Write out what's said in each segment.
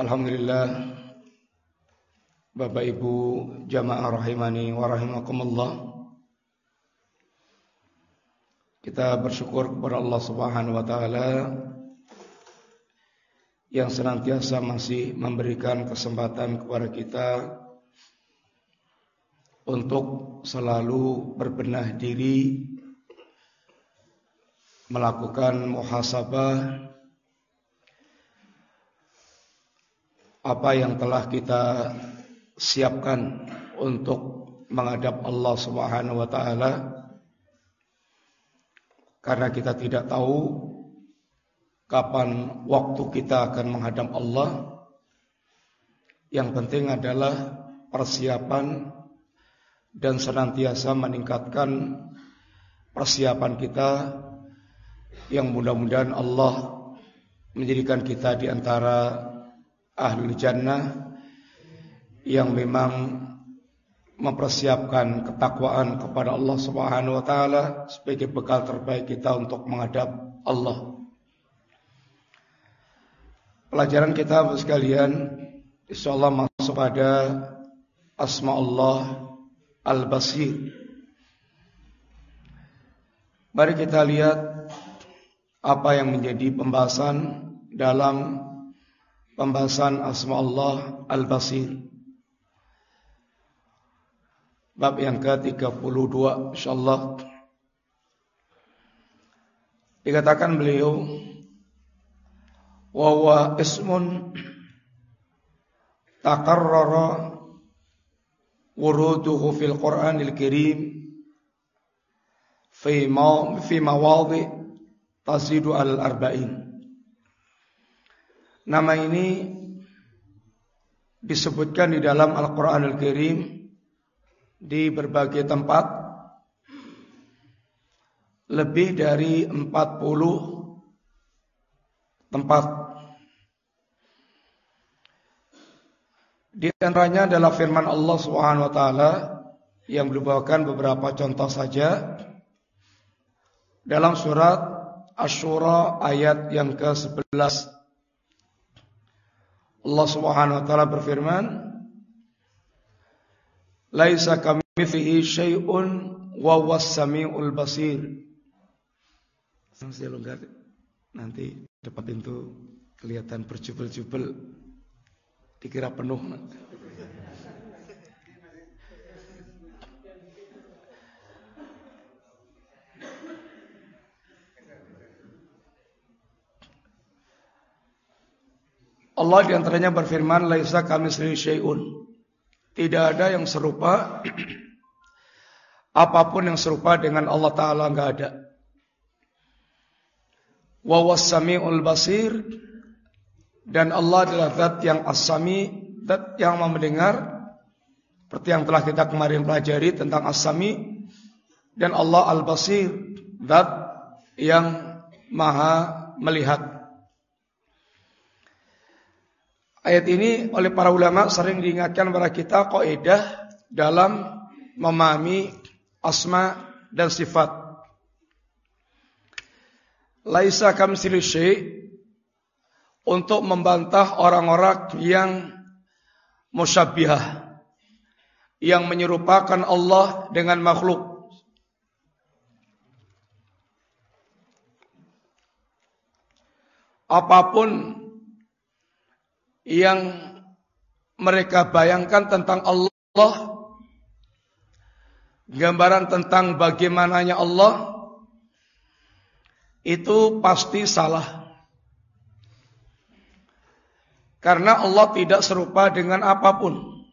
Alhamdulillah. Bapak Ibu jamaah rahimani wa rahimakumullah. Kita bersyukur kepada Allah Subhanahu wa taala yang senantiasa masih memberikan kesempatan kepada kita untuk selalu berbenah diri melakukan muhasabah apa yang telah kita siapkan untuk menghadap Allah Subhanahu wa taala. Karena kita tidak tahu kapan waktu kita akan menghadap Allah. Yang penting adalah persiapan dan senantiasa meningkatkan persiapan kita yang mudah-mudahan Allah menjadikan kita di antara ahli jannah yang memang mempersiapkan ketakwaan kepada Allah Subhanahu wa taala sebagai bekal terbaik kita untuk menghadap Allah. Pelajaran kita sekalian insyaallah masuk pada asma Allah Al-Basir. Mari kita lihat apa yang menjadi pembahasan dalam pembahasan asma Allah Al-Basir. Bab yang ke-32 insyaallah. Dikatakan beliau wa huwa ismun taqarrara wuruduhu fil Qur'anil Karim fi ma fi mawadhi tazidu al-arba'in. Nama ini disebutkan di dalam Al-Quran Al-Kirim di berbagai tempat. Lebih dari 40 tempat. Di antaranya adalah firman Allah Subhanahu wa taala yang merupakan beberapa contoh saja. Dalam surat Asy-Syura ayat yang ke-11 Allah Subhanahu wa taala berfirman, "Laisa kamitslihi syai'un wa huwas samiul basir." Saya nanti depan pintu kelihatan berjubel-jubel dikira penuh. Allah di antaranya berfirman, Laisa kami syai'un. Tidak ada yang serupa, apa pun yang serupa dengan Allah Ta'ala enggak ada. Wa wassami'ul basir, dan Allah adalah zat yang as-sami, zat yang mendengar, seperti yang telah kita kemarin pelajari tentang as-sami, dan Allah al-basir, zat yang maha melihat. Ayat ini oleh para ulama sering diingatkan kepada kita kaidah dalam memahami asma dan sifat. Laisa kamsili untuk membantah orang-orang yang musyabbihah yang menyerupakan Allah dengan makhluk. Apa pun yang mereka bayangkan tentang Allah, gambaran tentang bagaimananya Allah, itu pasti salah. Karena Allah tidak serupa dengan apa pun.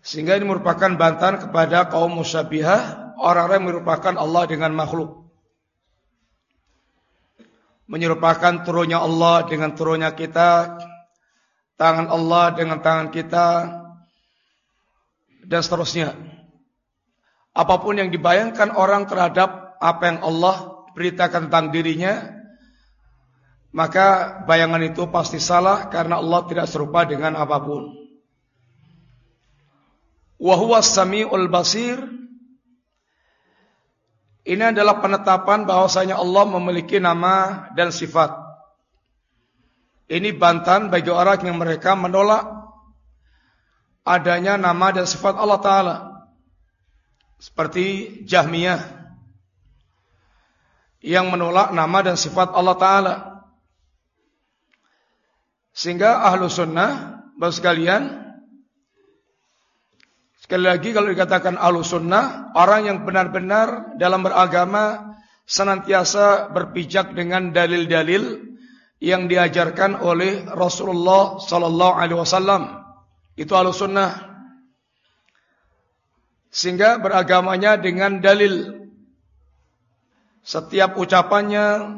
Sehingga ini merupakan bantahan kepada kaum musyabihah, orang-orang yang merupakan Allah dengan makhluk. Menyerupakan turunnya Allah dengan turunnya kita, tangan Allah dengan tangan kita, dan seterusnya. Apa pun yang dibayangkan orang terhadap apa yang Allah beritakan tentang dirinya, maka bayangan itu pasti salah karena Allah tidak serupa dengan apa pun. Wahuwa sami'ul basir Ini adalah penetapan bahwasanya Allah memiliki nama dan sifat. Ini bantahan bagi orang yang mereka menolak adanya nama dan sifat Allah Ta'ala. Seperti Jahmiyah. Yang menolak nama dan sifat Allah Ta'ala. Sehingga ahlu sunnah, bapak sekalian, Sekali lagi kalau dikatakan ahlu sunnah, orang yang benar-benar dalam beragama senantiasa berpijak dengan dalil-dalil yang diajarkan oleh Rasulullah Sallallahu Alaihi Wasallam. Itu ahlu sunnah. Sehingga beragamanya dengan dalil. Setiap ucapannya,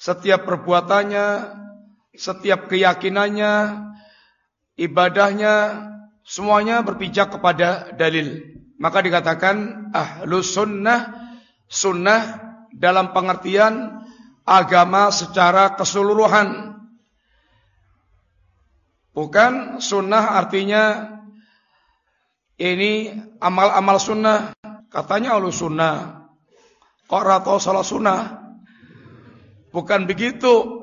setiap perbuatannya, setiap keyakinannya, ibadahnya, semuanya berpijak kepada dalil. Maka dikatakan ahlu sunnah, sunnah dalam pengertian agama secara keseluruhan. Bukan sunnah artinya ini amal-amal sunnah. Katanya ahlu sunnah. Kok rato salah sunnah? Bukan begitu.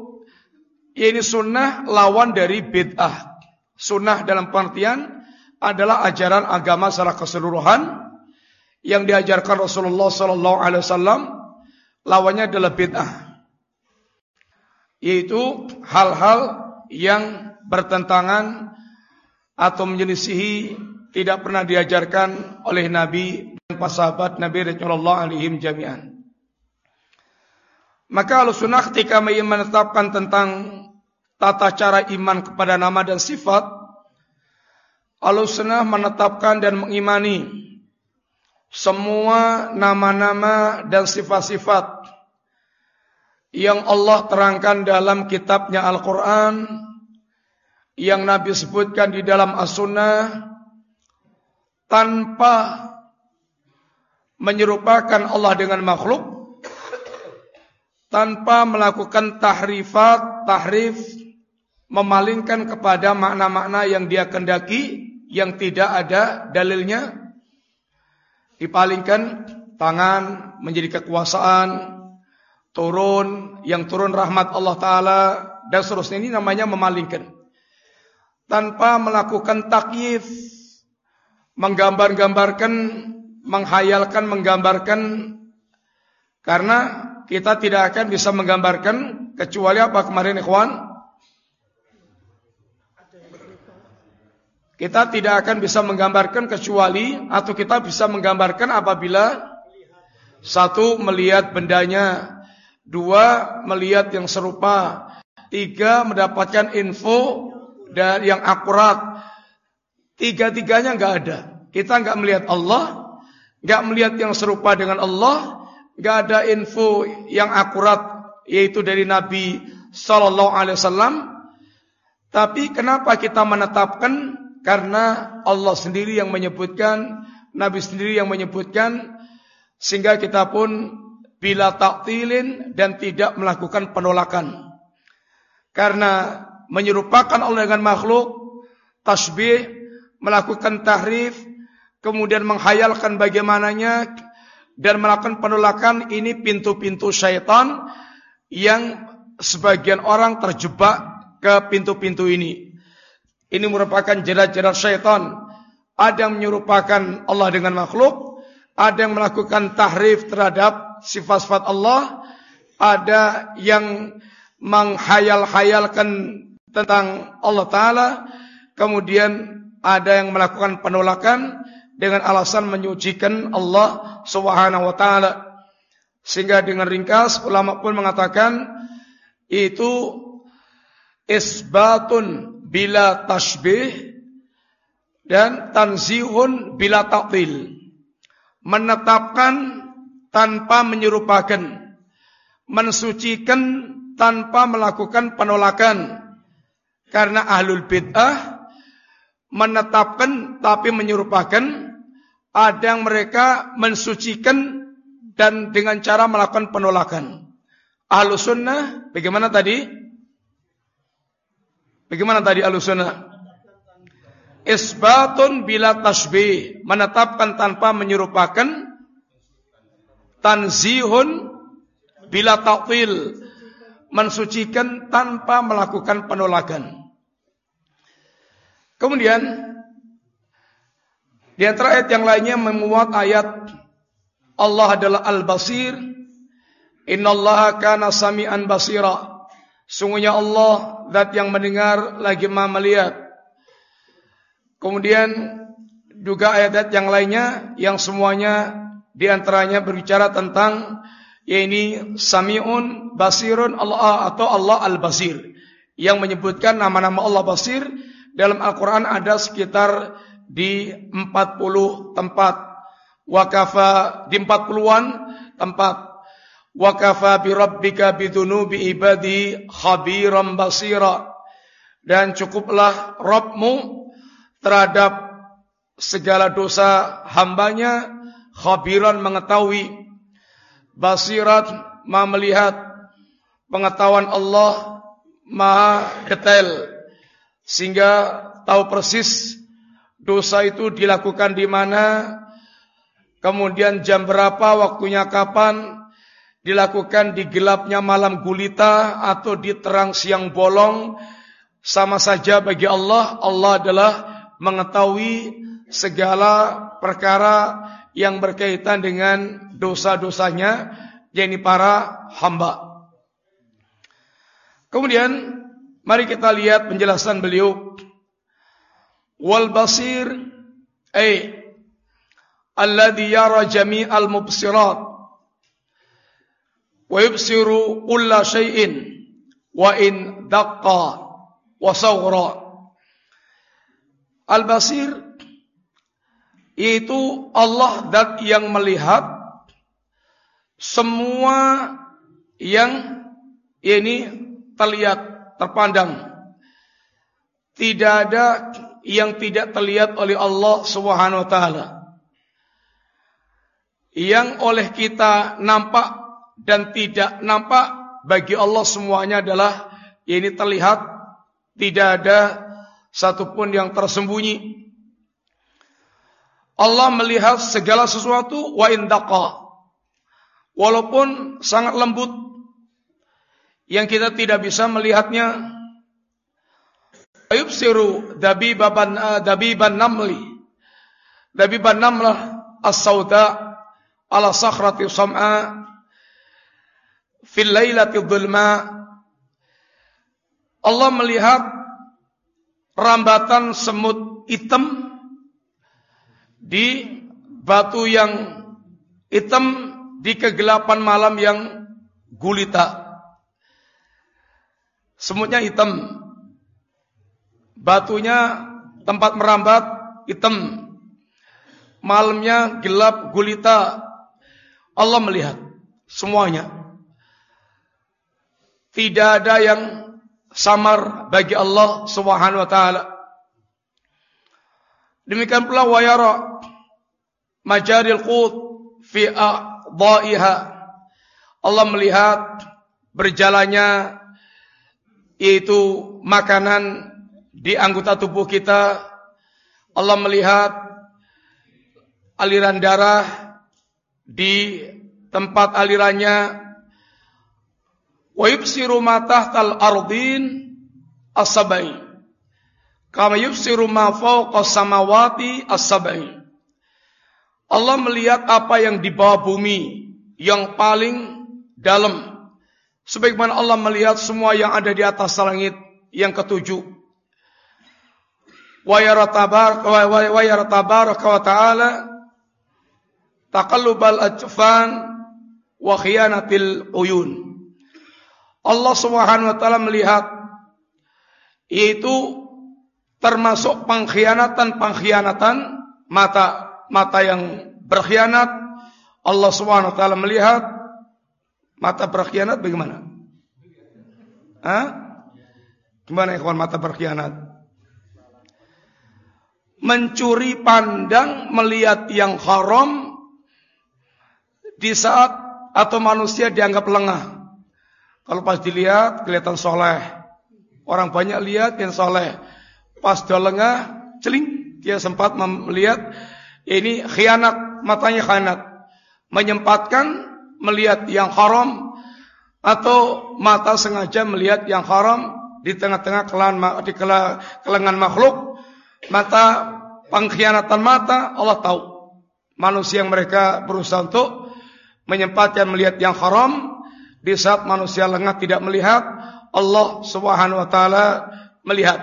Ini sunnah lawan dari bid'ah. Sunnah dalam pengertian adalah ajaran agama secara keseluruhan yang diajarkan Rasulullah sallallahu alaihi wasallam lawannya adalah bid'ah yaitu hal-hal yang bertentangan atau menyelisihi tidak pernah diajarkan oleh Nabi dan para sahabat Nabi Rasulullah alaihim jami'an. Maka al-sunnah ketika menetapkan tentang tata cara iman kepada nama dan sifat Alusunah menetapkan dan mengimani semua nama-nama dan sifat-sifat yang Allah terangkan dalam kitabnya Al-Quran yang Nabi sebutkan di dalam As-Sunnah tanpa menyerupakan Allah dengan makhluk tanpa melakukan tahrifat, tahrif memalingkan kepada makna-makna yang dia kendaki yang tidak ada dalilnya dipalingkan tangan menjadi kekuasaan turun yang turun rahmat Allah taala dan seterusnya. Ini namanya memalingkan. Tanpa melakukan takyif menggambar-gambarkan menghayalkan menggambarkan karena kita tidak akan bisa menggambarkan kecuali apa kemarin ikhwan Kita tidak akan bisa menggambarkan kecuali atau kita bisa menggambarkan apabila satu melihat bendanya, dua melihat yang serupa, tiga mendapatkan info dan yang akurat. Tiga-tiganya nggak ada. Kita nggak melihat Allah, nggak melihat yang serupa dengan Allah, nggak ada info yang akurat yaitu dari Nabi Sallallahu Alaihi Wasallam. Tapi kenapa kita menetapkan karena Allah sendiri yang menyebutkan, Nabi sendiri yang menyebutkan, sehingga kita pun bila taktilin dan tidak melakukan penolakan. Karena menyerupakan Allah dengan makhluk, tasbih, melakukan tahrif, kemudian menghayalkan bagaimananya, dan melakukan penolakan, ini pintu-pintu syaitan yang sebagian orang terjebak ke pintu-pintu ini. Ini merupakan jerat-jerat syaitan. Ada yang menyerupakan Allah dengan makhluk. Ada yang melakukan tahrif terhadap sifat-sifat Allah. Ada yang menghayal-hayalkan tentang Allah Ta'ala. Kemudian ada yang melakukan penolakan dengan alasan menyucikan Allah Subhanahu wa taala. Sehingga dengan ringkas ulama pun mengatakan itu isbatun bila tasbih dan tanzihun bila ta'til. Menetapkan tanpa menyerupakan, mensucikan tanpa melakukan penolakan. Karena ahlul bid'ah menetapkan tapi menyerupakan ada yang mereka mensucikan dan dengan cara melakukan penolakan. Ahlu sunnah bagaimana tadi? Bagaimana tadi ahlu sunnah? Isbatun bila tasbih menetapkan tanpa menyerupakan tanzihun bila ta'til mensucikan tanpa melakukan penolakan. Kemudian di antara ayat yang lainnya memuat ayat Allah adalah Al-Basir. Innallaha kana sami'an basira. Sungguhnya Allah zat yang mendengar lagi Maha melihat. Kemudian juga ayat-ayat yang lainnya yang semuanya di antaranya berbicara tentang yaitu Sami'un Basirun Allah atau Allah Al-Basir yang menyebutkan nama-nama Allah Basir. Dalam Al-Quran ada sekitar di 40 tempat. Wakafa di 40-an tempat wakafa bi rabbika bidunubi ibadi khabiran basira. Dan cukuplah Rabbmu terhadap segala dosa hambanya khabiran mengetahui. Basirat maha melihat. Pengetahuan Allah maha detail. Sehingga tahu persis dosa itu dilakukan di mana kemudian jam berapa waktunya kapan dilakukan di gelapnya malam gulita atau di terang siang bolong sama saja bagi Allah Allah adalah mengetahui segala perkara yang berkaitan dengan dosa-dosanya yakni para hamba. Kemudian mari kita lihat penjelasan beliau. Wal basir ay alladhi yara jami'al mubsirat wa yubsiru kulla shay'in wa in daqqa wa Allah dat yang melihat semua yang ini terlihat, terpandang. Tidak ada yang tidak terlihat oleh Allah Subhanahu wa taala. Yang oleh kita nampak dan tidak nampak bagi Allah semuanya adalah ini terlihat tidak ada satupun yang tersembunyi. Allah melihat segala sesuatu wa indaqa walaupun sangat lembut yang kita tidak bisa melihatnya. Ayubsiru dabiban uh, dabiban namli. Dabiban namlah as-sauda ala sakhrati sam'a fil lailati dhulma Allah melihat rambatan semut hitam di batu yang hitam di kegelapan malam yang gulita. Semutnya hitam. Batunya tempat merambat hitam. Malamnya gelap gulita. Allah melihat semuanya. Tidak ada yang samar bagi Allah Subhanahu wa taala. Demikian pula wayara majaril qut fi dhaiha. Allah melihat berjalannya yaitu makanan di anggota tubuh kita. Allah melihat aliran darah di tempat alirannya. Wa yubsiru ma tahtal ardin as-sab'in. Kama yubsiru ma fawqa samawati as-sab'in. Allah melihat apa yang di bawah bumi yang paling dalam. Sebagaimana Allah melihat semua yang ada di atas langit yang ketujuh. Wa yara tabaraka wa ta'ala taqallubal ajfan wa khiyanatil uyun. Allah Subhanahu wa taala melihat yaitu termasuk pengkhianatan-pengkhianatan mata mata yang berkhianat Allah Subhanahu wa taala melihat mata berkhianat bagaimana? Hah? Gimana ikhwan mata berkhianat? Mencuri pandang melihat yang haram di saat atau manusia dianggap lengah. Kalau pas dilihat kelihatan soleh. Orang banyak lihat yang soleh. Pas dia lengah, celing. Dia sempat melihat ini khianat, matanya khianat. Menyempatkan melihat yang haram atau mata sengaja melihat yang haram di tengah-tengah di kelengan makhluk mata pengkhianatan mata Allah tahu manusia yang mereka berusaha untuk menyempatkan melihat yang haram di saat manusia lengah tidak melihat Allah Subhanahu wa taala melihat.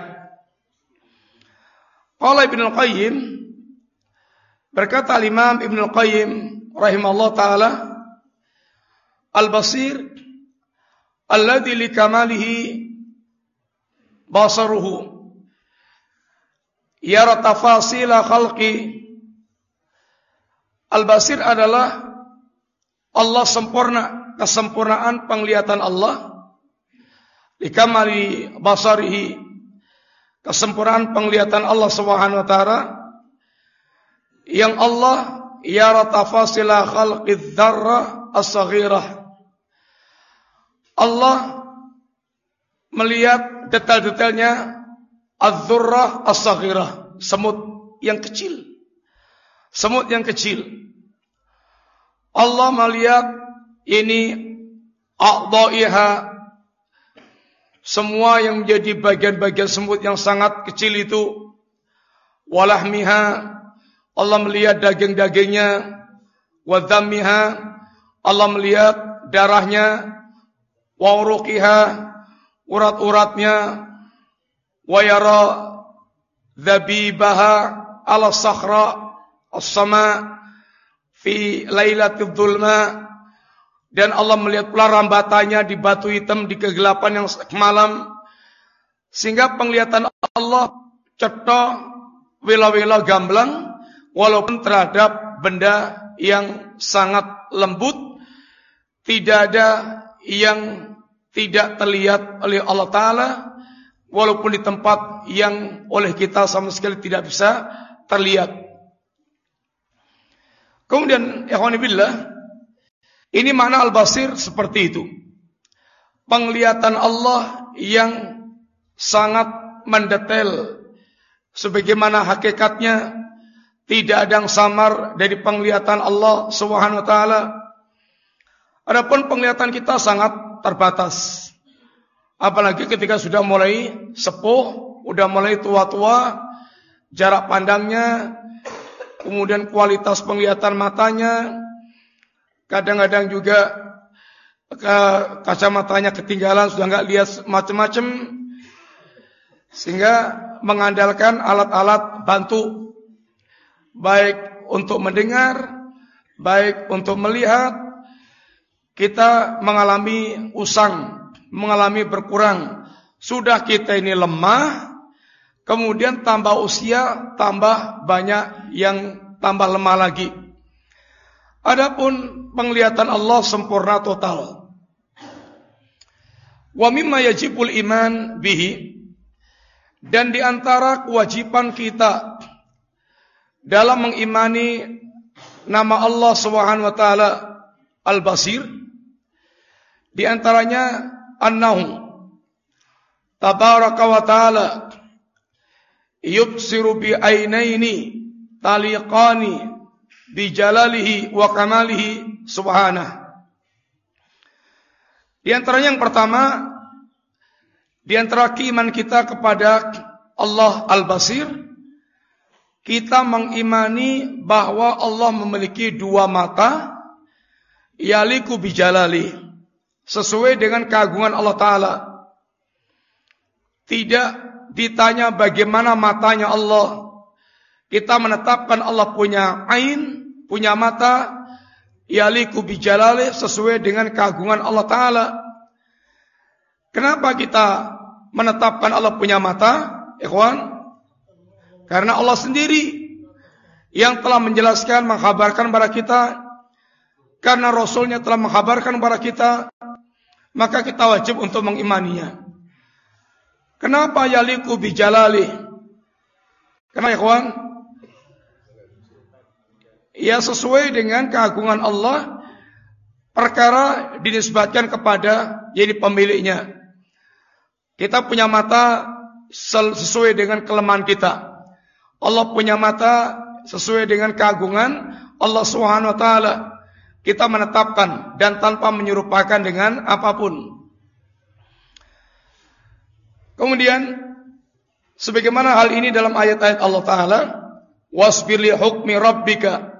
Qala Ibnu Qayyim berkata Imam Ibnu Qayyim rahimahullah taala Al-Basir alladhi likamalihi basaruhu yara tafasila khalqi. Al-Basir adalah Allah sempurna kesempurnaan penglihatan Allah likamali basarihi kesempurnaan penglihatan Allah Subhanahu wa taala yang Allah yara tafasila khalqi dzarrah as-saghirah Allah melihat detail-detailnya az-zurrah as-saghirah, semut yang kecil. Semut yang kecil. Allah melihat ini a'dha'iha semua yang menjadi bagian-bagian semut yang sangat kecil itu walahmiha Allah melihat daging-dagingnya wadhammiha Allah melihat darahnya wa uruqiha urat-uratnya wa yara dhabibaha ala sakhra as-sama fi lailatul dhulma dan Allah melihat pula rambatannya di batu hitam di kegelapan yang malam sehingga penglihatan Allah cetok wila-wila gamblang walaupun terhadap benda yang sangat lembut tidak ada yang tidak terlihat oleh Allah Ta'ala walaupun di tempat yang oleh kita sama sekali tidak bisa terlihat. Kemudian ikhwanibillah ini makna al-basir seperti itu. Penglihatan Allah yang sangat mendetail sebagaimana hakikatnya tidak ada yang samar dari penglihatan Allah Subhanahu wa taala. Adapun penglihatan kita sangat terbatas. Apalagi ketika sudah mulai sepuh, sudah mulai tua-tua, jarak pandangnya, kemudian kualitas penglihatan matanya, kadang-kadang juga kacamatanya ketinggalan, sudah nggak lihat macam-macam, sehingga mengandalkan alat-alat bantu, baik untuk mendengar, baik untuk melihat, kita mengalami usang, mengalami berkurang. Sudah kita ini lemah, kemudian tambah usia, tambah banyak yang tambah lemah lagi. Adapun penglihatan Allah sempurna total. Wa mimma yajibul iman bihi dan di antara kewajiban kita dalam mengimani nama Allah Subhanahu wa taala Al-Basir di antaranya annahu tabaraka wa ta'ala yubsiru bi ainaini taliqani bi jalalihi wa kamalihi subhanah. Di antaranya yang pertama di antara keiman kita kepada Allah Al-Basir kita mengimani bahwa Allah memiliki dua mata yaliku bijalali sesuai dengan keagungan Allah Ta'ala. Tidak ditanya bagaimana matanya Allah. Kita menetapkan Allah punya ain, punya mata, yaliku bijalali sesuai dengan keagungan Allah Ta'ala. Kenapa kita menetapkan Allah punya mata? Ikhwan, karena Allah sendiri yang telah menjelaskan, menghabarkan kepada kita, karena Rasulnya telah menghabarkan kepada kita maka kita wajib untuk mengimaninya. Kenapa yaliku bijalali? Kenapa ikhwan? Ya sesuai dengan keagungan Allah perkara dinisbatkan kepada jadi pemiliknya. Kita punya mata sesuai dengan kelemahan kita. Allah punya mata sesuai dengan keagungan Allah taala. Kita menetapkan dan tanpa menyerupakan dengan apa pun. Kemudian sebagaimana hal ini dalam ayat-ayat Allah taala, wasbir li hukmi rabbika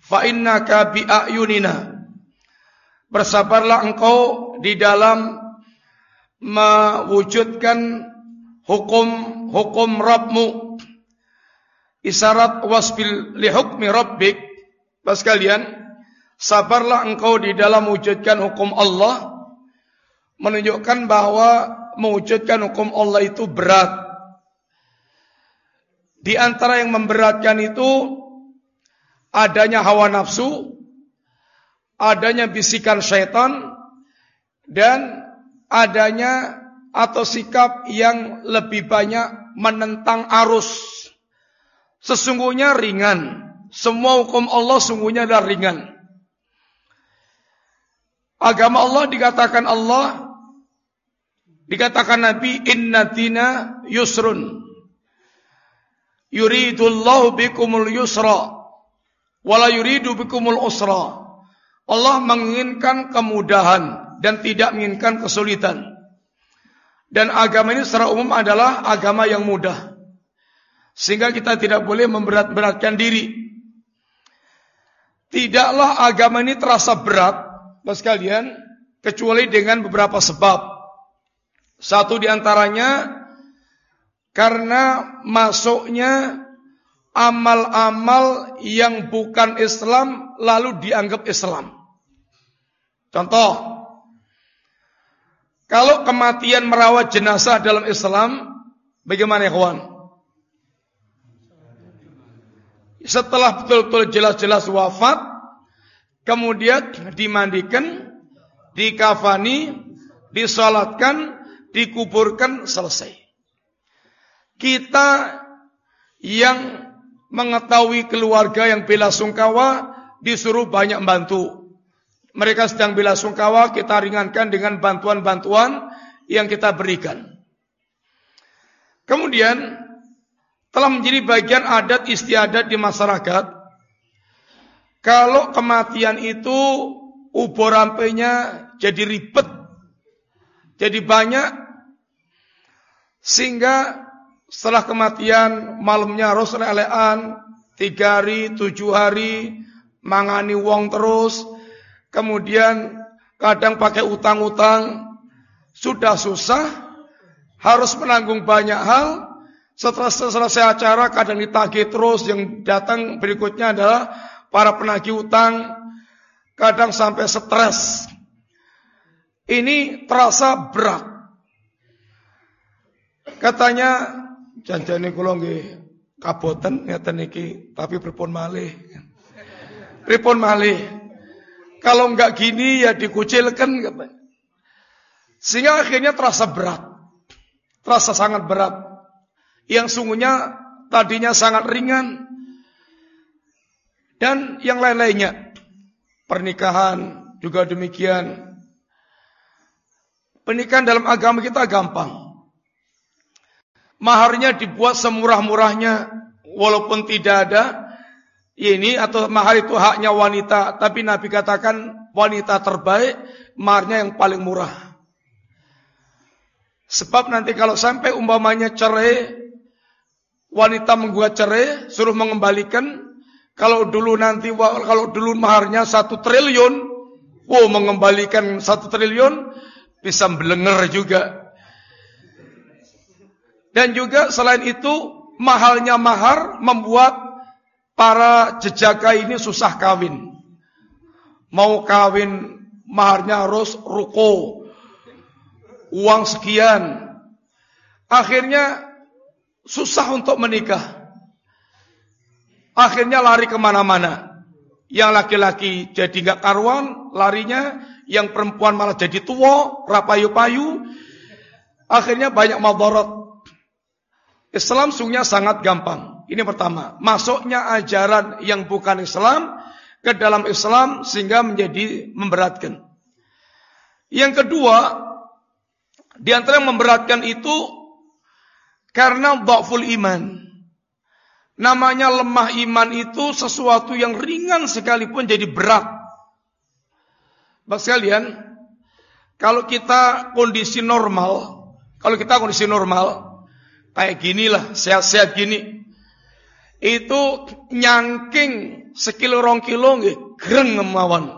fa innaka bi ayunina. Bersabarlah engkau di dalam mewujudkan hukum-hukum Rabbmu. Isyarat wasbil li hukmi rabbik. Pas kalian, sabarlah engkau di dalam mewujudkan hukum Allah menunjukkan bahwa mewujudkan hukum Allah itu berat. Di antara yang memberatkan itu adanya hawa nafsu, adanya bisikan syaitan, dan adanya atau sikap yang lebih banyak menentang arus. Sesungguhnya ringan. Semua hukum Allah sungguhnya adalah ringan. Agama Allah dikatakan Allah Dikatakan Nabi inna dina yusrun. Yuridullahu bikumul yusra wala yuridu bikumul usra. Allah menginginkan kemudahan dan tidak menginginkan kesulitan. Dan agama ini secara umum adalah agama yang mudah. Sehingga kita tidak boleh memberat-beratkan diri. Tidaklah agama ini terasa berat, Bapak sekalian, kecuali dengan beberapa sebab. Satu di antaranya karena masuknya amal-amal yang bukan Islam lalu dianggap Islam. Contoh, kalau kematian merawat jenazah dalam Islam, bagaimana ya kawan? Setelah betul-betul jelas-jelas wafat, kemudian dimandikan, dikafani, disolatkan, dikuburkan selesai. Kita yang mengetahui keluarga yang bela sungkawa disuruh banyak bantu. Mereka sedang bela sungkawa, kita ringankan dengan bantuan-bantuan yang kita berikan. Kemudian telah menjadi bagian adat istiadat di masyarakat. Kalau kematian itu ubor rampenya jadi ribet jadi banyak. Sehingga setelah kematian malamnya harus lelean tiga hari, tujuh hari, mangani wong terus, kemudian kadang pakai utang-utang, sudah susah, harus menanggung banyak hal. Setelah selesai acara kadang ditagih terus, yang datang berikutnya adalah para penagih utang, kadang sampai stres. Ini terasa berat. Katanya janjane kula nggih kaboten ngeten iki, tapi pripun malih. Pripun malih. Kalau enggak gini ya dikucilkan Sehingga akhirnya terasa berat. Terasa sangat berat. Yang sungguhnya tadinya sangat ringan. Dan yang lain-lainnya. Pernikahan juga demikian. Pernikahan dalam agama kita gampang. Maharnya dibuat semurah-murahnya walaupun tidak ada ini atau mahar itu haknya wanita, tapi Nabi katakan wanita terbaik maharnya yang paling murah. Sebab nanti kalau sampai umpamanya cerai, wanita menggugat cerai, suruh mengembalikan. Kalau dulu nanti kalau dulu maharnya satu triliun, wow mengembalikan satu triliun, bisa belenger juga. Dan juga selain itu mahalnya mahar membuat para jejaka ini susah kawin. Mau kawin maharnya harus ruko, uang sekian. Akhirnya susah untuk menikah. Akhirnya lari ke mana-mana. Yang laki-laki jadi nggak karuan, larinya yang perempuan malah jadi tua, rapayu-payu. akhirnya banyak madarat. Islam sungguhnya sangat gampang. Ini pertama, masuknya ajaran yang bukan Islam ke dalam Islam sehingga menjadi memberatkan. Yang kedua, di antara yang memberatkan itu karena dhaful iman. Namanya lemah iman itu sesuatu yang ringan sekalipun jadi berat. Bapak sekalian, kalau kita kondisi normal, kalau kita kondisi normal, kayak gini lah, sehat-sehat gini, itu nyangking sekilo rong kilo nggih greng mawon.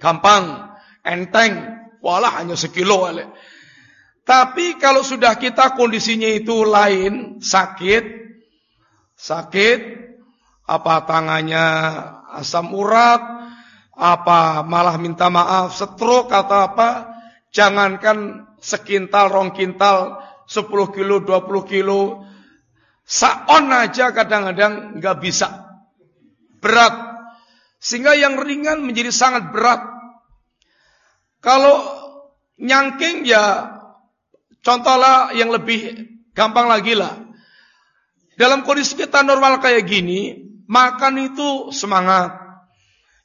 Gampang, enteng, walah hanya sekilo ale. Tapi kalau sudah kita kondisinya itu lain, sakit, sakit, apa tangannya asam urat, apa malah minta maaf? Stroke atau apa, jangankan sekintal rong kintal 10 kilo 20 kilo. Saon aja kadang-kadang nggak bisa. Berat. Sehingga yang ringan menjadi sangat berat. Kalau nyangking ya contohlah yang lebih gampang lagi lah. Dalam kondisi kita normal kayak gini, makan itu semangat.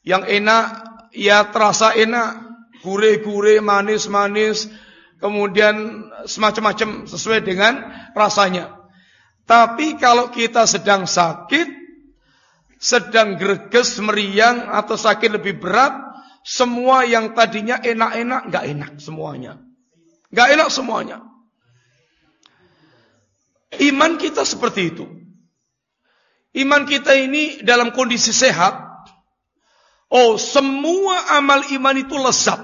Yang enak, ya terasa enak. Gurih-gurih, manis-manis. Kemudian semacam-macam sesuai dengan rasanya. Tapi kalau kita sedang sakit, sedang greges, meriang, atau sakit lebih berat, semua yang tadinya enak-enak, nggak enak semuanya. Nggak enak semuanya. Iman kita seperti itu. Iman kita ini dalam kondisi sehat. Oh, semua amal iman itu lezat.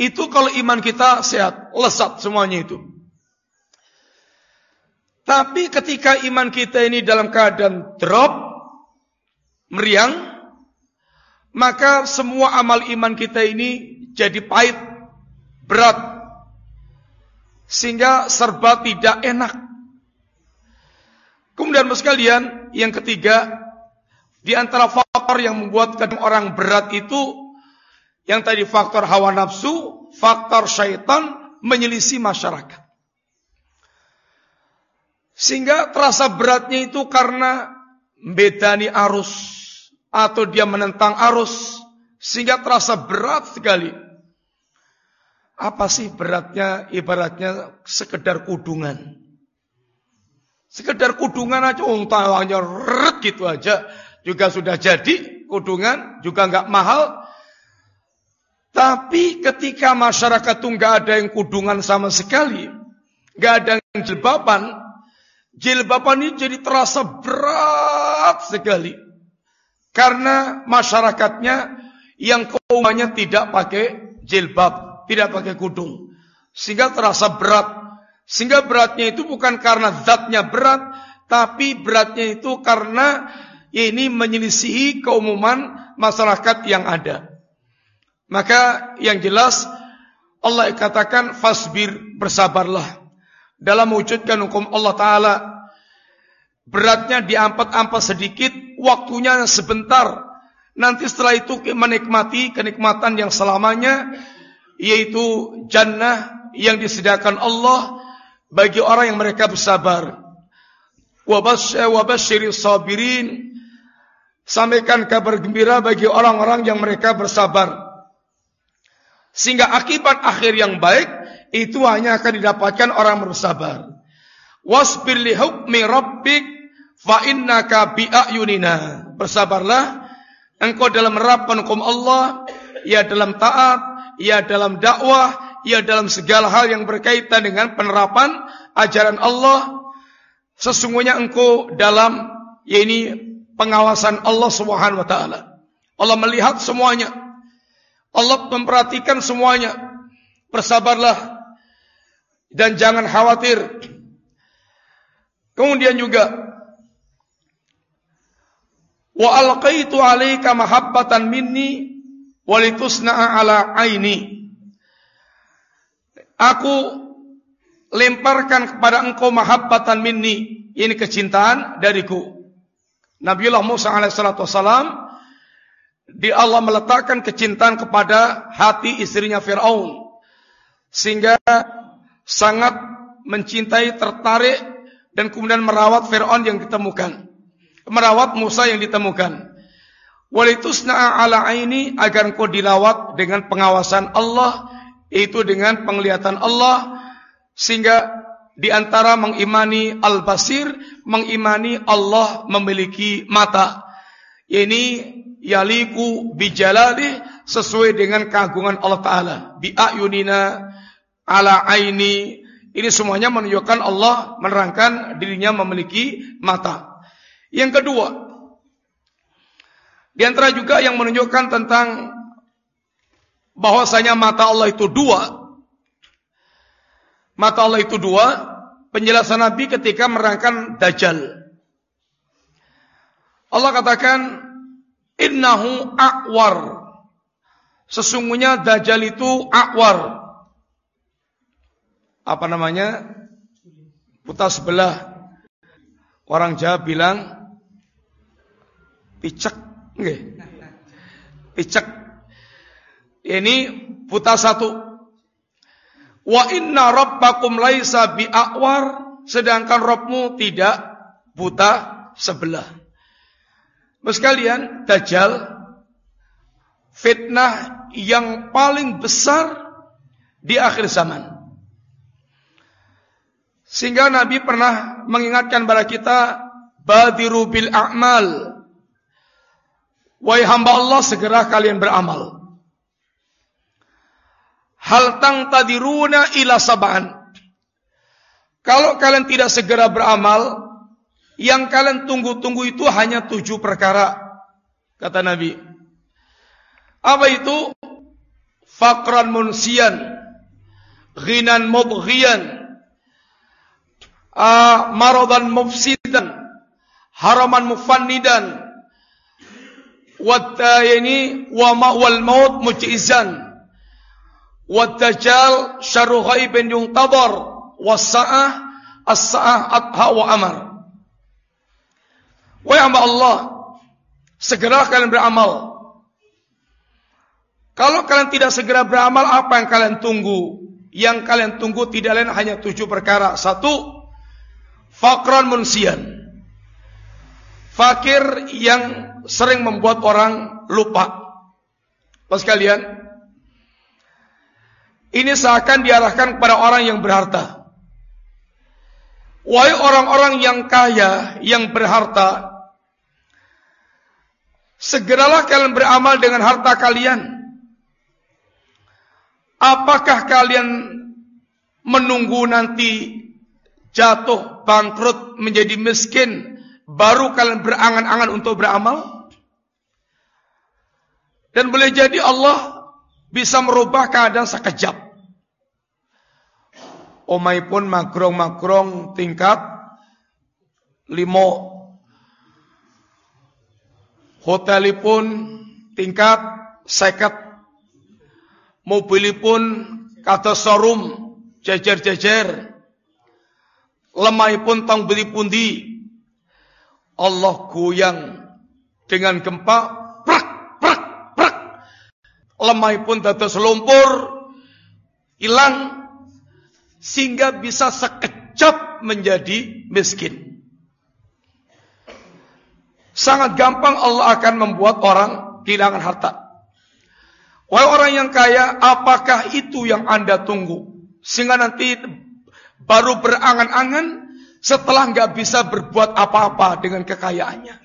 Itu kalau iman kita sehat, lezat semuanya itu. Tapi ketika iman kita ini dalam keadaan drop, meriang, maka semua amal iman kita ini jadi pahit, berat, sehingga serba tidak enak. Kemudian sekalian, yang ketiga, di antara faktor yang membuat kadang orang berat itu, yang tadi faktor hawa nafsu, faktor syaitan menyelisih masyarakat. Sehingga terasa beratnya itu karena bedani arus atau dia menentang arus sehingga terasa berat sekali. Apa sih beratnya? Ibaratnya sekedar kudungan. Sekedar kudungan aja, tawanya ret gitu aja. Juga sudah jadi kudungan, juga nggak mahal. Tapi ketika masyarakat tuh nggak ada yang kudungan sama sekali, nggak ada yang jilbaban, jilbaban ini jadi terasa berat sekali. Karena masyarakatnya yang kaumnya tidak pakai jilbab, tidak pakai kudung. Sehingga terasa berat. Sehingga beratnya itu bukan karena zatnya berat, tapi beratnya itu karena ini menyelisihi keumuman masyarakat yang ada. Maka yang jelas Allah katakan fasbir bersabarlah dalam mewujudkan hukum Allah Ta'ala. Beratnya diampat-ampat sedikit, waktunya sebentar. Nanti setelah itu menikmati kenikmatan yang selamanya, yaitu jannah yang disediakan Allah bagi orang yang mereka bersabar. Wabashiri sabirin. Sampaikan kabar gembira bagi orang-orang yang mereka bersabar. Sehingga akibat akhir yang baik itu hanya akan didapatkan orang bersabar. Wasbir li hukmi rabbik fa innaka bi. Bersabarlah engkau dalam menerapkan hukum Allah, ya dalam taat, ya dalam dakwah, ya dalam segala hal yang berkaitan dengan penerapan ajaran Allah sesungguhnya engkau dalam ya ini pengawasan Allah Subhanahu wa taala. Allah melihat semuanya. Allah memperhatikan semuanya. Bersabarlah dan jangan khawatir. Kemudian juga wa alqaitu 'alaika mahabbatan minni walitusna'a ala aini. Aku lemparkan kepada engkau mahabbatan minni. Ini kecintaan dariku. Nabiullah Musa alaihissalam di Allah meletakkan kecintaan kepada hati istrinya Fir'aun. Sehingga sangat mencintai, tertarik dan kemudian merawat Fir'aun yang ditemukan. Merawat Musa yang ditemukan. Walitusna'a ala aini agar engkau dilawat dengan pengawasan Allah, itu dengan penglihatan Allah, sehingga di antara mengimani al-basir, mengimani Allah memiliki mata. Ini yaliku bijalali sesuai dengan keagungan Allah Ta'ala. Bi'ayunina ala aini. Ini semuanya menunjukkan Allah menerangkan dirinya memiliki mata. Yang kedua, di antara juga yang menunjukkan tentang bahwasanya mata Allah itu dua. Mata Allah itu dua penjelasan Nabi ketika merangkan Dajjal. Allah katakan, Innahu akwar. Sesungguhnya Dajjal itu akwar. Apa namanya? Buta sebelah. Orang Jawa bilang, picek. Picek. Ini buta satu. Wa inna rabbakum laisa bi'awar sedangkan Robmu tidak buta sebelah. Sekalian, Dajjal fitnah yang paling besar di akhir zaman. Sehingga Nabi pernah mengingatkan kepada kita badiru bil a'mal. Wahai hamba Allah segera kalian beramal. Hal tang tadiruna ila sab'an. Kalau kalian tidak segera beramal, yang kalian tunggu-tunggu itu hanya tujuh perkara. Kata Nabi. Apa itu? Fakran munsian. Ghinan mubghiyan. Uh, maradan mufsidan. Haraman mufannidan. Wadda ini wa ma'wal maut mujizan Wad-dajjal syarru ghaibin yuntadhar was-sa'ah as-sa'ah adha wa amar. Wahai hamba Allah, segera kalian beramal. Kalau kalian tidak segera beramal, apa yang kalian tunggu? Yang kalian tunggu tidak lain hanya tujuh perkara. Satu, fakran munsian. Fakir yang sering membuat orang lupa. Pas kalian, ini seakan diarahkan kepada orang yang berharta. Wahai orang-orang yang kaya, yang berharta, segeralah kalian beramal dengan harta kalian. Apakah kalian menunggu nanti jatuh, bangkrut, menjadi miskin, baru kalian berangan-angan untuk beramal? Dan boleh jadi Allah bisa merubah keadaan sekejap. Omai pun makrong-makrong tingkat limo. Hotelipun tingkat seket. Mobilipun kata showroom jejer-jejer. Lemai pun tong beli pundi. Allah goyang dengan gempa lemai pun dados lumpur, hilang, sehingga bisa sekejap menjadi miskin. Sangat gampang Allah akan membuat orang kehilangan harta. Wahai orang yang kaya, apakah itu yang Anda tunggu? Sehingga nanti baru berangan-angan setelah nggak bisa berbuat apa-apa dengan kekayaannya.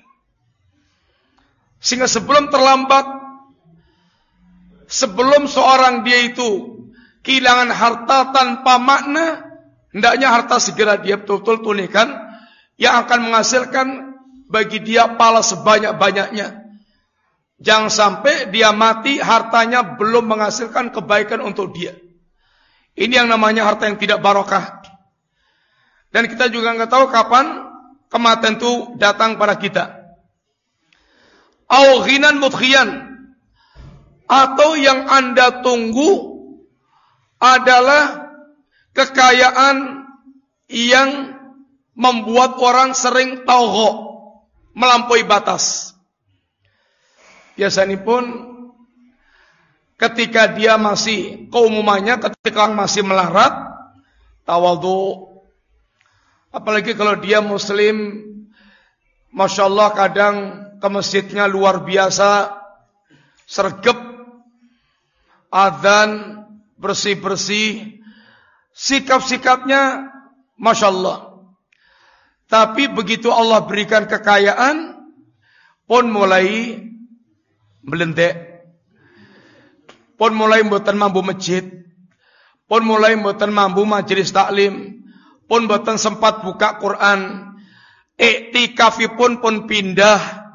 Sehingga sebelum terlambat sebelum seorang dia itu kehilangan harta tanpa makna, hendaknya harta segera dia betul-betul yang akan menghasilkan bagi dia pala sebanyak-banyaknya. Jangan sampai dia mati hartanya belum menghasilkan kebaikan untuk dia. Ini yang namanya harta yang tidak barokah. Dan kita juga nggak tahu kapan kematian itu datang pada kita. Au ghinan atau yang Anda tunggu adalah kekayaan yang membuat orang sering tauho, melampaui batas. Biasanya pun ketika dia masih keumumannya ketika masih melarat, tawadhu. Apalagi kalau dia muslim, Masya Allah kadang ke masjidnya luar biasa, sergep, adzan, bersih-bersih, sikap-sikapnya Masya Allah. Tapi begitu Allah berikan kekayaan, pun mulai melendek. Pun mulai mboten mampu masjid. Pun mulai mboten mampu majelis taklim. Pun mboten sempat buka Quran. Iktikafipun pun pindah.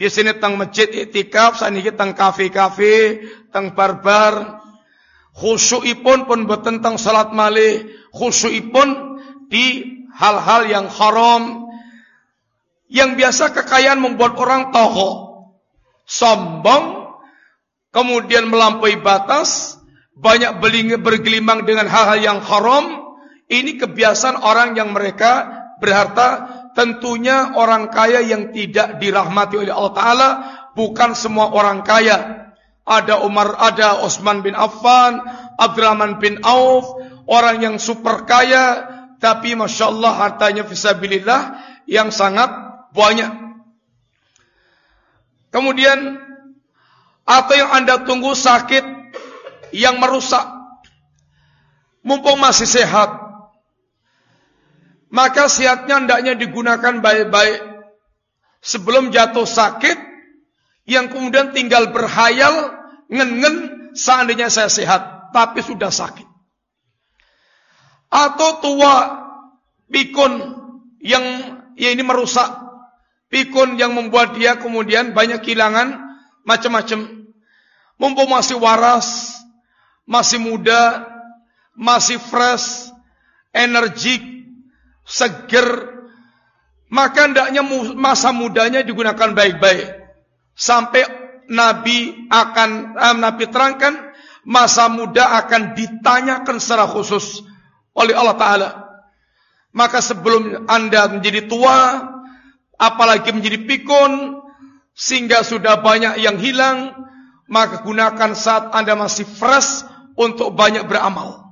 Biasanya teng masjid iktikaf, saniki teng kafe-kafe, teng barbar. Khusyukipun pun mboten teng salat malih. Khusyukipun di hal-hal yang haram. Yang biasa kekayaan membuat orang toho, sombong, kemudian melampaui batas, banyak bergelimang dengan hal-hal yang haram, ini kebiasaan orang yang mereka berharta, tentunya orang kaya yang tidak dirahmati oleh Allah Ta'ala, bukan semua orang kaya. Ada Umar, ada Osman bin Affan, Abdurrahman bin Auf, orang yang super kaya, tapi Masya Allah hartanya visabilillah yang sangat banyak. Kemudian atau yang Anda tunggu sakit yang merusak mumpung masih sehat maka sehatnya hendaknya digunakan baik-baik. Sebelum jatuh sakit yang kemudian tinggal berhayal ngen-ngen seandainya saya sehat tapi sudah sakit. Atau tua pikun yang ya ini merusak. Pikun yang membuat dia kemudian banyak kehilangan macam-macam. Mumpung masih waras, masih muda, masih fresh, energik, seger, maka hendaknya masa mudanya digunakan baik-baik. Sampai Nabi akan eh, Nabi terangkan masa muda akan ditanyakan secara khusus oleh Allah Taala. Maka sebelum anda menjadi tua, apalagi menjadi pikun, sehingga sudah banyak yang hilang, maka gunakan saat Anda masih fresh untuk banyak beramal.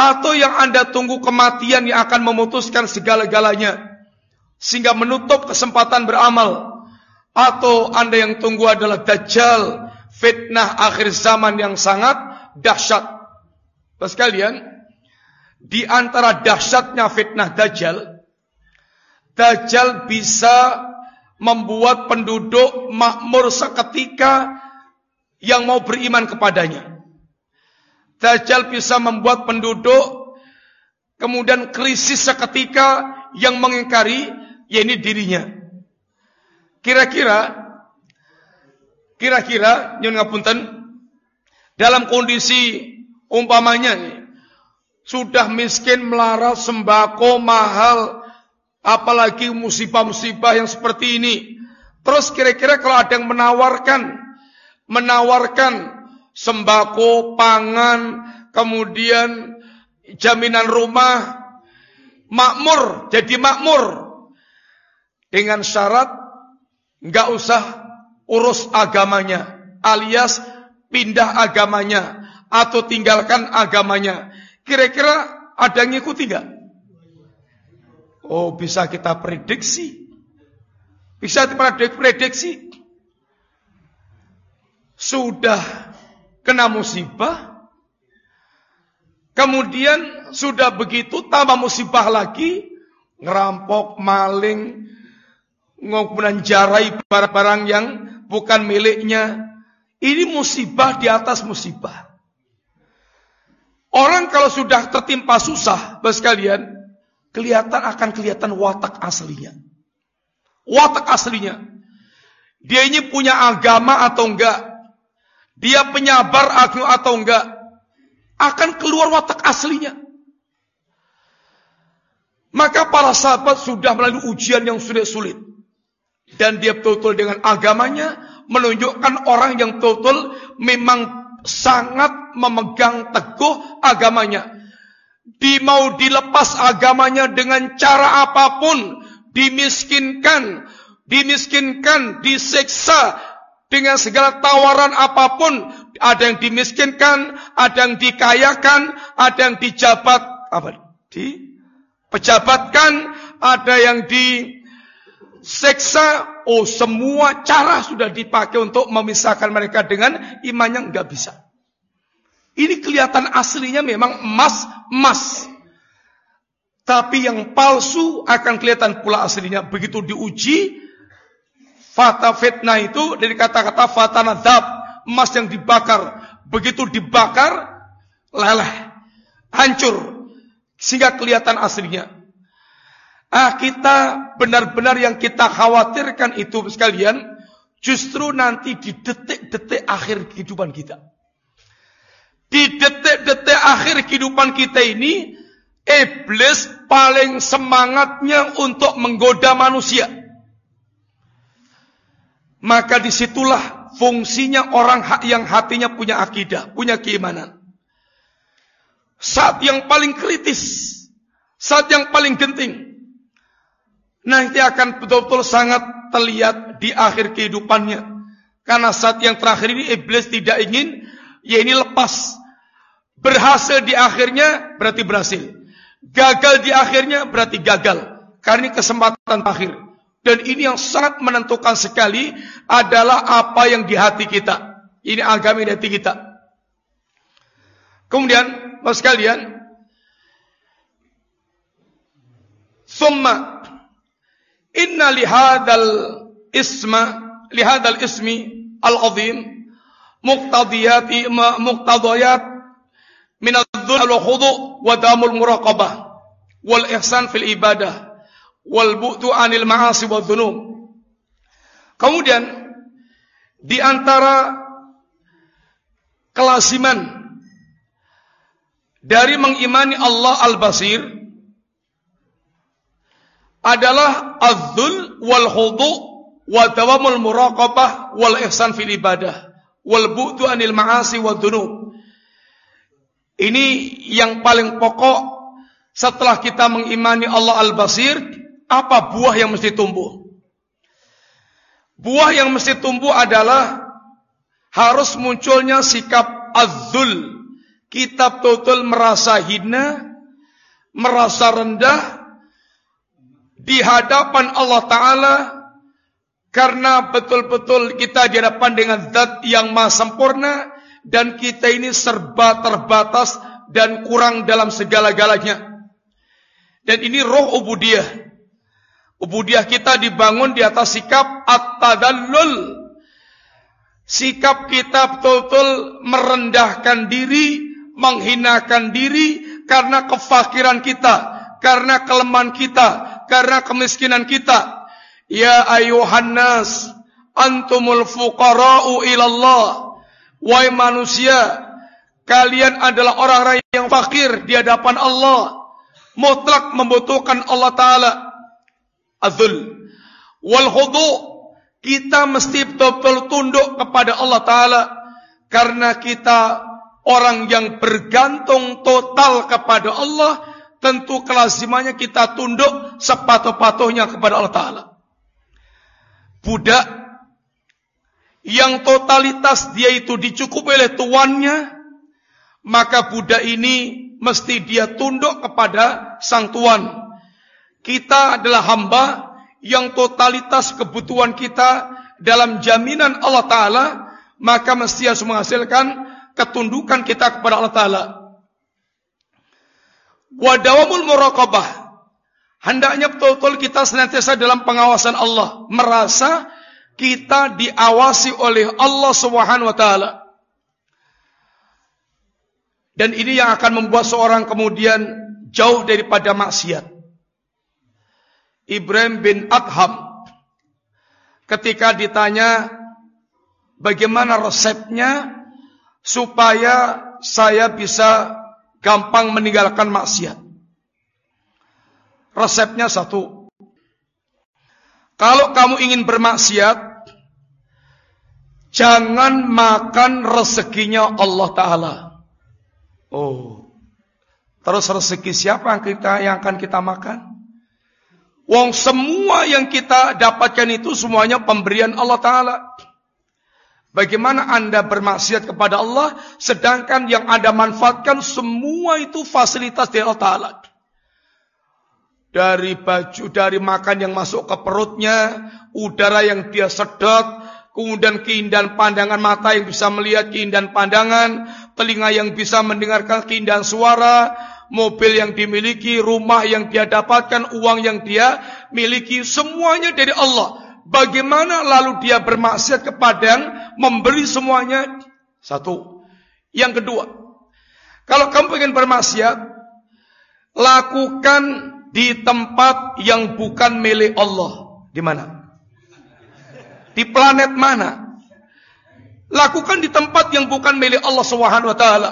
Atau yang Anda tunggu kematian yang akan memutuskan segala-galanya. Sehingga menutup kesempatan beramal. Atau Anda yang tunggu adalah Dajjal. Fitnah akhir zaman yang sangat dahsyat. Terus kalian, di antara dahsyatnya fitnah Dajjal, Dajjal bisa membuat penduduk makmur seketika yang mau beriman kepadanya. Dajjal bisa membuat penduduk kemudian krisis seketika yang mengingkari yakni dirinya. Kira-kira kira-kira nyun ngapunten dalam kondisi umpamanya sudah miskin melarat sembako mahal apalagi musibah-musibah yang seperti ini. Terus kira-kira kalau ada yang menawarkan menawarkan sembako, pangan, kemudian jaminan rumah, makmur, jadi makmur. Dengan syarat nggak usah urus agamanya, alias pindah agamanya atau tinggalkan agamanya. Kira-kira ada yang ngikuti nggak? Oh, bisa kita prediksi. Bisa kita prediksi sudah kena musibah, kemudian sudah begitu tambah musibah lagi, ngerampok, maling, jarai barang-barang yang bukan miliknya. Ini musibah di atas musibah. Orang kalau sudah tertimpa susah, bos kalian, kelihatan akan kelihatan watak aslinya. Watak aslinya. Dia ini punya agama atau enggak? Dia penyabar atau enggak, akan keluar watak aslinya. Maka para sahabat sudah melalui ujian yang sulit-sulit. Dan dia betul-betul dengan agamanya menunjukkan orang yang betul-betul memang sangat memegang teguh agamanya. Di mau dilepas agamanya dengan cara apa pun, dimiskinkan, dimiskinkan, diseksa, dengan segala tawaran apa pun, ada yang dimiskinkan, ada yang dikayakan, ada yang dijabat apa? dipejabatkan, ada yang diseksa. Oh, semua cara sudah dipakai untuk memisahkan mereka dengan imannya nggak bisa. Ini kelihatan aslinya memang emas-emas. Tapi yang palsu akan kelihatan pula aslinya. Begitu diuji, fata fitnah itu dari kata-kata fata nadab, emas yang dibakar. Begitu dibakar, leleh, hancur. Sehingga kelihatan aslinya. Ah, kita benar-benar yang kita khawatirkan itu sekalian, justru nanti di detik-detik akhir kehidupan kita. Di detik-detik akhir kehidupan kita ini, iblis paling semangatnya untuk menggoda manusia. Maka di situlah fungsinya orang yang hatinya punya akidah, punya keimanan. Saat yang paling kritis, saat yang paling genting, nanti akan betul-betul sangat terlihat di akhir kehidupannya. Karena saat yang terakhir ini iblis tidak ingin, ya ini lepas Berhasil di akhirnya berarti berhasil. Gagal di akhirnya berarti gagal. Karena ini kesempatan akhir. Dan ini yang sangat menentukan sekali adalah apa yang di hati kita. Ini agama di hati kita. Kemudian, Mas sekalian, summa inna lihadal isma lihadal ismi al-azim muqtadiyati muqtadiyat min adh-dhul wal khudu' wa damul muraqabah wal ihsan fil ibadah wal bu'du anil ma'asi wa dhunub. Kemudian di antara kelasiman dari mengimani Allah Al-Basir adalah adzul wal khudu wa dawamul muraqabah wal ihsan fil ibadah wal bu'du anil ma'asi wa dhunub. Ini yang paling pokok setelah kita mengimani Allah Al-Basir, apa buah yang mesti tumbuh? Buah yang mesti tumbuh adalah harus munculnya sikap azul. Kita total merasa hina, merasa rendah di hadapan Allah Ta'ala karena betul-betul kita di hadapan dengan zat yang maha sempurna dan kita ini serba terbatas dan kurang dalam segala-galanya. Dan ini roh ubudiyah. Ubudiyah kita dibangun di atas sikap at-tadallul. Sikap kita betul-betul merendahkan diri, menghinakan diri karena kefakiran kita, karena kelemahan kita, karena kemiskinan kita. Ya ayuhan nas, antumul fuqara'u ilallah. Wahai manusia, kalian adalah orang-orang yang fakir di hadapan Allah. Mutlak membutuhkan Allah Ta'ala. Azul. Wal khudu. Kita mesti betul-betul tunduk kepada Allah Ta'ala. Karena kita orang yang bergantung total kepada Allah. Tentu kelazimannya kita tunduk sepatuh-patuhnya kepada Allah Ta'ala. Budak yang totalitas dia itu dicukupi oleh tuannya, maka budak ini mesti dia tunduk kepada sang tuan. Kita adalah hamba yang totalitas kebutuhan kita dalam jaminan Allah Ta'ala, maka mesti harus menghasilkan ketundukan kita kepada Allah Ta'ala. Wadawamul muraqabah. Hendaknya betul-betul kita senantiasa dalam pengawasan Allah. Merasa kita diawasi oleh Allah Subhanahu wa taala. Dan ini yang akan membuat seorang kemudian jauh daripada maksiat. Ibrahim bin Adham ketika ditanya bagaimana resepnya supaya saya bisa gampang meninggalkan maksiat. Resepnya satu. Kalau kamu ingin bermaksiat, Jangan makan rezekinya Allah Ta'ala. Oh. Terus rezeki siapa yang kita yang akan kita makan? Wong semua yang kita dapatkan itu semuanya pemberian Allah Ta'ala. Bagaimana anda bermaksiat kepada Allah, sedangkan yang anda manfaatkan semua itu fasilitas dari Allah Ta'ala. dari baju, dari makan yang masuk ke perutnya, udara yang dia sedot, kemudian keindahan pandangan mata yang bisa melihat keindahan pandangan, telinga yang bisa mendengarkan keindahan suara, mobil yang dimiliki, rumah yang dia dapatkan, uang yang dia miliki, semuanya dari Allah. Bagaimana lalu dia bermaksiat kepada memberi semuanya? Satu. Yang kedua, kalau kamu ingin bermaksiat, lakukan di tempat yang bukan milik Allah. Di mana? Di planet mana? Lakukan di tempat yang bukan milik Allah Subhanahu wa taala.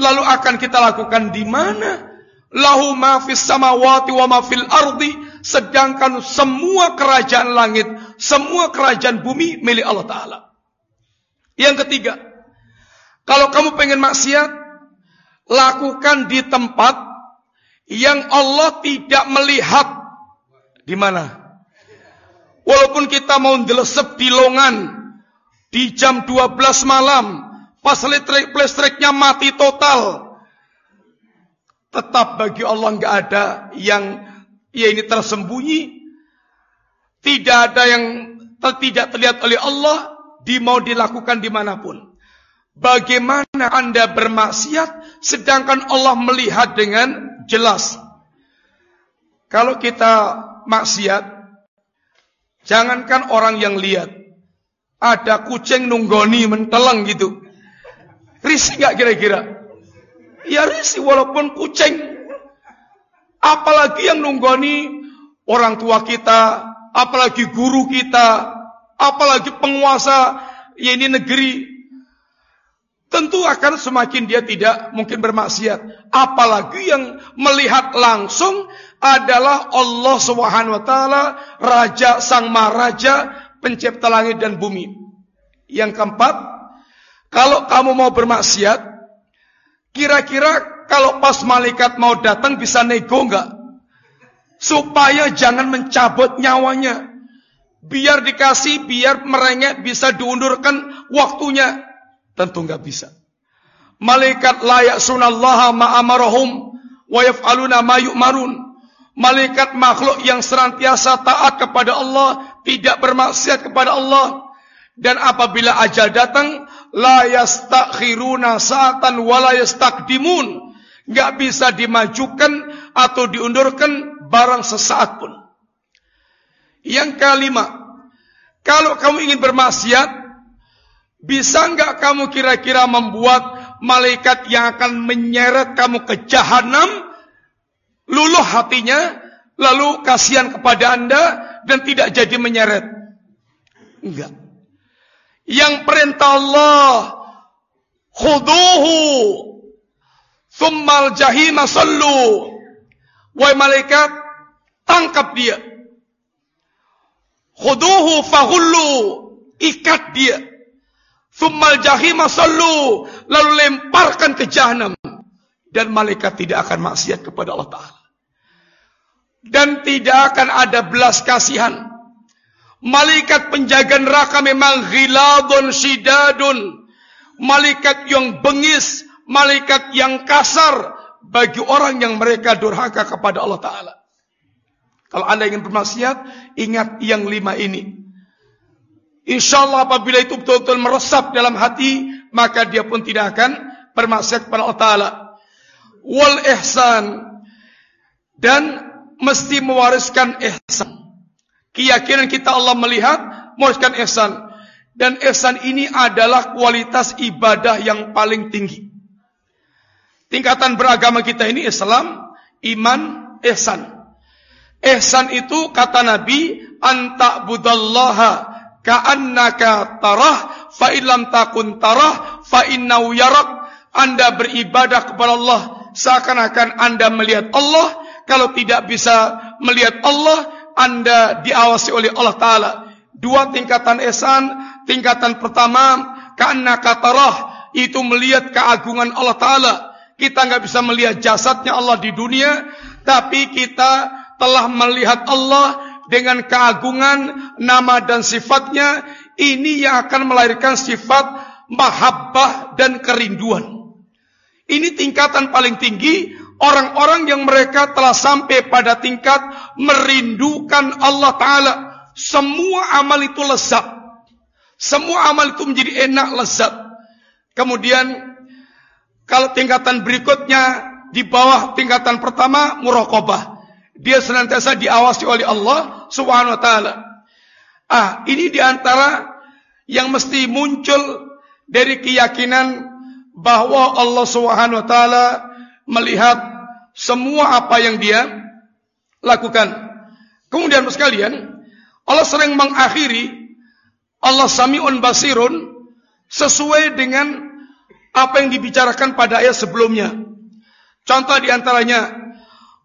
Lalu akan kita lakukan di mana? Lahu ma fis samawati wa ma fil ardi, sedangkan semua kerajaan langit, semua kerajaan bumi milik Allah taala. Yang ketiga, kalau kamu pengen maksiat, lakukan di tempat yang Allah tidak melihat. Di mana? Walaupun kita mau ndelesep di longan di jam 12 malam, pas listrik listriknya mati total, tetap bagi Allah nggak ada yang ya ini tersembunyi, tidak ada yang tidak terlihat oleh Allah, di mau dilakukan di mana pun. Bagaimana anda bermaksiat sedangkan Allah melihat dengan jelas. Kalau kita maksiat, Jangankan orang yang lihat. Ada kucing nunggoni menteleng gitu. Risih gak kira-kira? Ya risih walaupun kucing. Apalagi yang nunggoni orang tua kita. Apalagi guru kita. Apalagi penguasa ya ini negeri. Tentu akan semakin dia tidak mungkin bermaksiat. Apalagi yang melihat langsung adalah Allah Subhanahu wa taala, raja sang maharaja, pencipta langit dan bumi. Yang keempat, kalau kamu mau bermaksiat, kira-kira kalau pas malaikat mau datang bisa nego enggak? Supaya jangan mencabut nyawanya. Biar dikasih, biar merengek bisa diundurkan waktunya. Tentu enggak bisa. Malaikat layak sunallaha ma'amarahum wa yaf'aluna ma yu'marun. Malaikat makhluk yang senantiasa taat kepada Allah, tidak bermaksiat kepada Allah. Dan apabila ajal datang, la yastakhiruna sa'atan wa la yastakdimun. Enggak bisa dimajukan atau diundurkan barang sesaat pun. Yang kelima, kalau kamu ingin bermaksiat, bisa enggak kamu kira-kira membuat malaikat yang akan menyeret kamu ke jahanam luluh hatinya, lalu kasihan kepada anda dan tidak jadi menyeret. Enggak. Yang perintah Allah, khuduhu, thummal jahima sallu. Wahai malaikat, tangkap dia. Khuduhu fahullu, ikat dia. Thummal jahima sallu, lalu lemparkan ke jahanam. Dan malaikat tidak akan maksiat kepada Allah Ta'ala dan tidak akan ada belas kasihan. Malaikat penjaga neraka memang ghiladun sidadun. Malaikat yang bengis, malaikat yang kasar bagi orang yang mereka durhaka kepada Allah Ta'ala. Kalau anda ingin bermaksiat, ingat yang lima ini. Insya Allah apabila itu betul-betul meresap dalam hati, maka dia pun tidak akan bermaksiat kepada Allah Ta'ala. Wal ihsan. Dan mesti mewariskan ihsan. Keyakinan kita Allah melihat mewariskan ihsan. Dan ihsan ini adalah kualitas ibadah yang paling tinggi. Tingkatan beragama kita ini Islam, iman, ihsan. Ihsan itu kata Nabi, anta budallaha ka'annaka tarah fa illam takun tarah fa innahu yarak. Anda beribadah kepada Allah seakan-akan Anda melihat Allah kalau tidak bisa melihat Allah, Anda diawasi oleh Allah Ta'ala. Dua tingkatan esan. Tingkatan pertama, karena katarah. Itu melihat keagungan Allah Ta'ala. Kita nggak bisa melihat jasadnya Allah di dunia. Tapi kita telah melihat Allah dengan keagungan nama dan sifatnya. Ini yang akan melahirkan sifat mahabbah dan kerinduan. Ini tingkatan paling tinggi orang-orang yang mereka telah sampai pada tingkat merindukan Allah Ta'ala. Semua amal itu lezat. Semua amal itu menjadi enak lezat. Kemudian kalau tingkatan berikutnya di bawah tingkatan pertama muraqabah. Dia senantiasa diawasi oleh Allah Subhanahu wa taala. Ah, ini di antara yang mesti muncul dari keyakinan bahwa Allah Subhanahu wa taala melihat semua apa yang dia lakukan. Kemudian sekalian, Allah sering mengakhiri Allah Sami'un Basirun sesuai dengan apa yang dibicarakan pada ayat sebelumnya. Contoh di antaranya,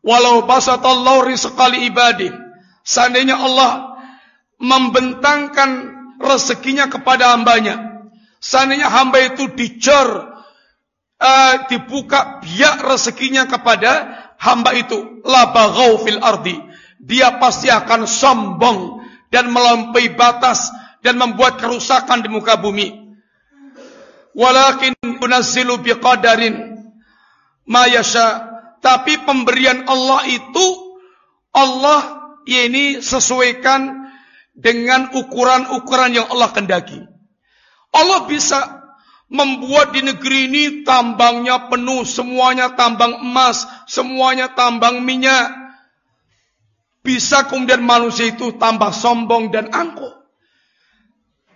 walau basatallahu rizqali ibadi, seandainya Allah membentangkan rezekinya kepada hambanya, seandainya hamba itu dicor uh, dibuka biak rezekinya kepada hamba itu. La baghau fil ardi. Dia pasti akan sombong dan melampaui batas dan membuat kerusakan di muka bumi. Walakin yunazzilu biqadarin ma yasha. Tapi pemberian Allah itu Allah ini sesuaikan dengan ukuran-ukuran yang Allah kendaki. Allah bisa membuat di negeri ini tambangnya penuh, semuanya tambang emas, semuanya tambang minyak. Bisa kemudian manusia itu tambah sombong dan angkuh.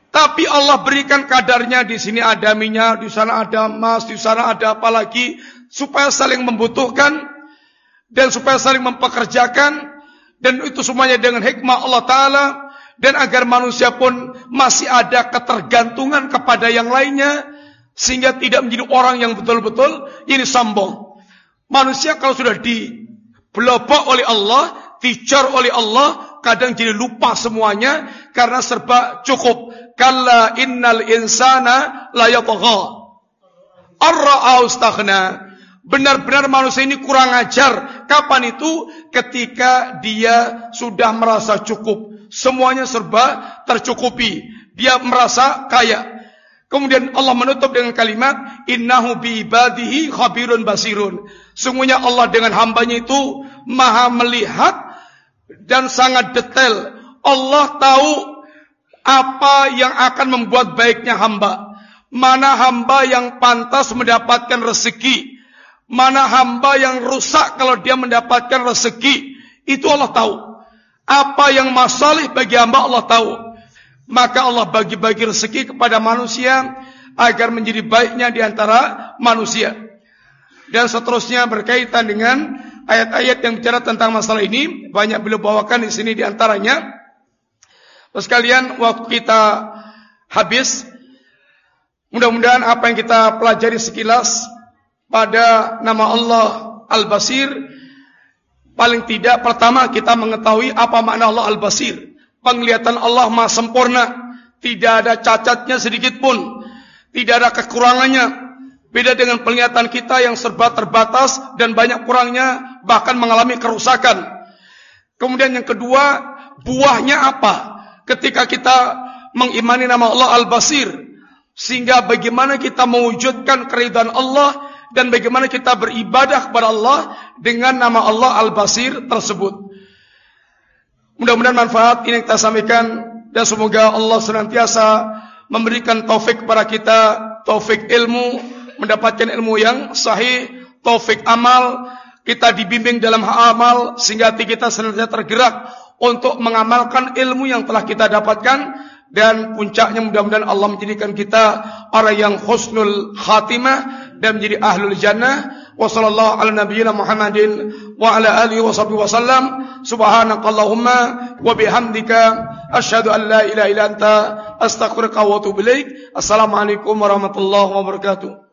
Tapi Allah berikan kadarnya di sini ada minyak, di sana ada emas, di sana ada apa lagi supaya saling membutuhkan dan supaya saling mempekerjakan dan itu semuanya dengan hikmah Allah taala dan agar manusia pun masih ada ketergantungan kepada yang lainnya sehingga tidak menjadi orang yang betul-betul ini sombong. Manusia kalau sudah dibelobok oleh Allah, dicor oleh Allah, kadang jadi lupa semuanya karena serba cukup. Kalla innal insana la yatagha. Ar-ra'au Benar-benar manusia ini kurang ajar. Kapan itu? Ketika dia sudah merasa cukup. Semuanya serba tercukupi. Dia merasa kaya. Kemudian Allah menutup dengan kalimat innahu bi ibadihi khabirun basirun. Sungguhnya Allah dengan hambanya itu maha melihat dan sangat detail. Allah tahu apa yang akan membuat baiknya hamba. Mana hamba yang pantas mendapatkan rezeki. Mana hamba yang rusak kalau dia mendapatkan rezeki. Itu Allah tahu. Apa yang masalah bagi hamba Allah tahu. Maka Allah bagi-bagi rezeki kepada manusia agar menjadi baiknya di antara manusia. Dan seterusnya berkaitan dengan ayat-ayat yang bicara tentang masalah ini banyak beliau bawakan di sini di antaranya. Sekalian waktu kita habis mudah-mudahan apa yang kita pelajari sekilas pada nama Allah Al-Basir paling tidak pertama kita mengetahui apa makna Allah Al-Basir penglihatan Allah maha sempurna, tidak ada cacatnya sedikit pun, tidak ada kekurangannya. Beda dengan penglihatan kita yang serba terbatas dan banyak kurangnya, bahkan mengalami kerusakan. Kemudian yang kedua, buahnya apa? Ketika kita mengimani nama Allah Al-Basir, sehingga bagaimana kita mewujudkan keridhaan Allah dan bagaimana kita beribadah kepada Allah dengan nama Allah Al-Basir tersebut. Mudah-mudahan manfaat ini kita sampaikan dan semoga Allah senantiasa memberikan taufik kepada kita, taufik ilmu, mendapatkan ilmu yang sahih, taufik amal, kita dibimbing dalam hal amal sehingga hati kita senantiasa tergerak untuk mengamalkan ilmu yang telah kita dapatkan. Dan puncaknya mudah-mudahan Allah menjadikan kita orang yang husnul khatimah dan menjadi ahlul jannah wa sallallahu ala nabiyyina Muhammadin wa ala alihi wa sahbihi wa sallam. Subhanakallahumma wa bihamdika asyhadu an la ilaha illa anta astaghfiruka wa atubu ilaik. Assalamu warahmatullahi wabarakatuh.